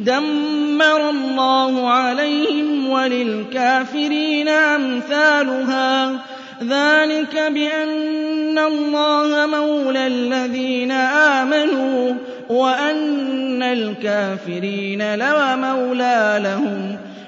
دَمَّرَ اللَّهُ عَلَيْهِمْ وَلِلْكَافِرِينَ أَمْثَالُهَا ۚ. ذَٰلِكَ بِأَنَّ اللَّهَ مَوْلَى الَّذِينَ آمَنُوا وَأَنَّ الْكَافِرِينَ لَا مَوْلَىٰ لَهُمْ.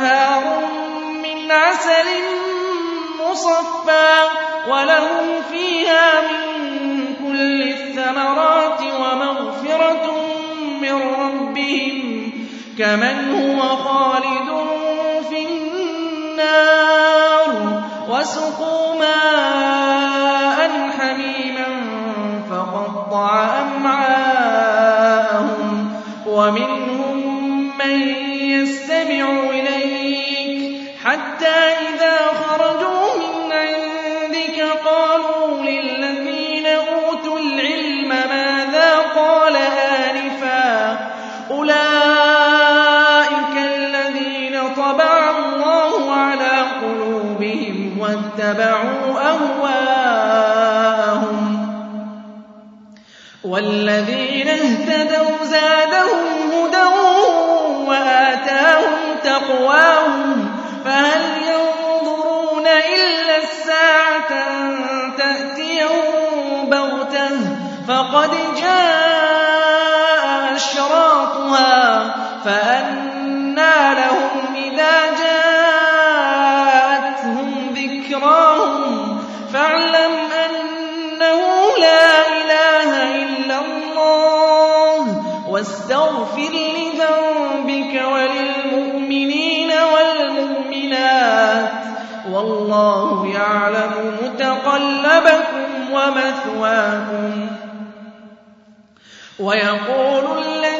وأنهار من عسل مصفى وَلَهُمْ فِيهَا مِن كُلِّ الثَّمَرَاتِ وَمَغْفِرَةٌ مِّن رَّبِّهِمْ كَمَنْ هُوَ خَالِدٌ فِي النَّارِ وَسُقُوا مَاءً وَاتَّبَعُوا أَهْوَاءَهُمْ ۚ وَالَّذِينَ اهْتَدَوْا زَادَهُمْ وَاسْتَغْفِرْ لِذَنبِكَ وَلِلْمُؤْمِنِينَ وَالْمُؤْمِنَاتِ ۗ وَاللَّهُ يَعْلَمُ مُتَقَلَّبَكُمْ وَمَثْوَاكُمْ. وَيَقُولُ الَّذِينَ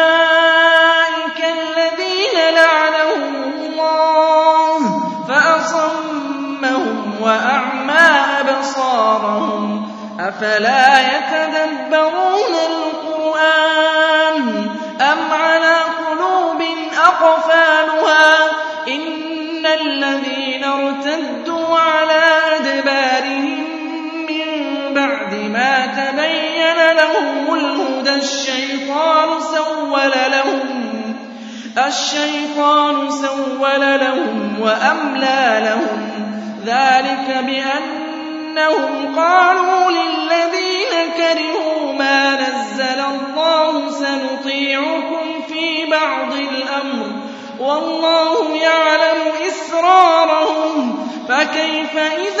أَفَلَا يَتَدَبَّرُونَ الْقُرْآنَ أَمْ عَلَىٰ قُلُوبٍ أَقْفَالُهَا إِنَّ الَّذِينَ ارْتَدُّوا عَلَىٰ أَدْبَارِهِم مِّن بَعْدِ مَا تَبَيَّنَ لَهُمُ الْهُدَى الشَّيْطَانُ سَوَّلَ لَهُمْ وَأَمْلَىٰ لَهُمْ ۚ ذَٰلِكَ بِأَنَّهُمْ قَالُوا لِلَّذِينَ كَرِهُوا مَا نَزَّلَ اللَّهُ سَنُطِيعُكُمْ فِي بَعْضِ الْأَمْرِ ۖ وَاللَّهُ يَعْلَمُ إِسْرَارَهُمْ ۚ فَكَيْفَ إِذَا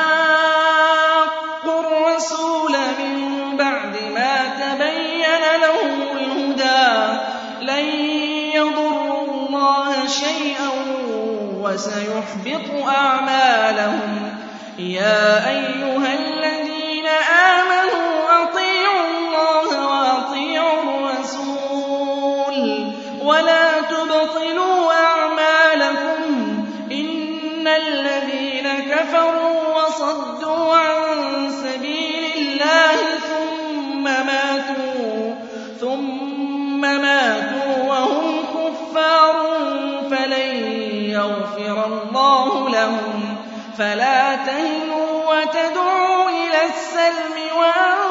شَيْئًا وَسَيُحْبِطُ أَعْمَالَهُمْ ۗ. يَا أَيُّهَا الَّذِينَ آمَنُوا أَطِيعُوا اللَّهَ وَأَطِيعُوا الرَّسُولَ وَلَا تُبْطِلُوا أَعْمَالَكُمْ ۚ. إِنَّ الَّذِينَ كَفَرُوا وَصَدُّوا عَن يَغْفِرَ اللَّهُ لَهُمْ ۖ فَلَا تَهِنُوا وَتَدْعُوا إِلَى السَّلْمِ وَأَنتُمُ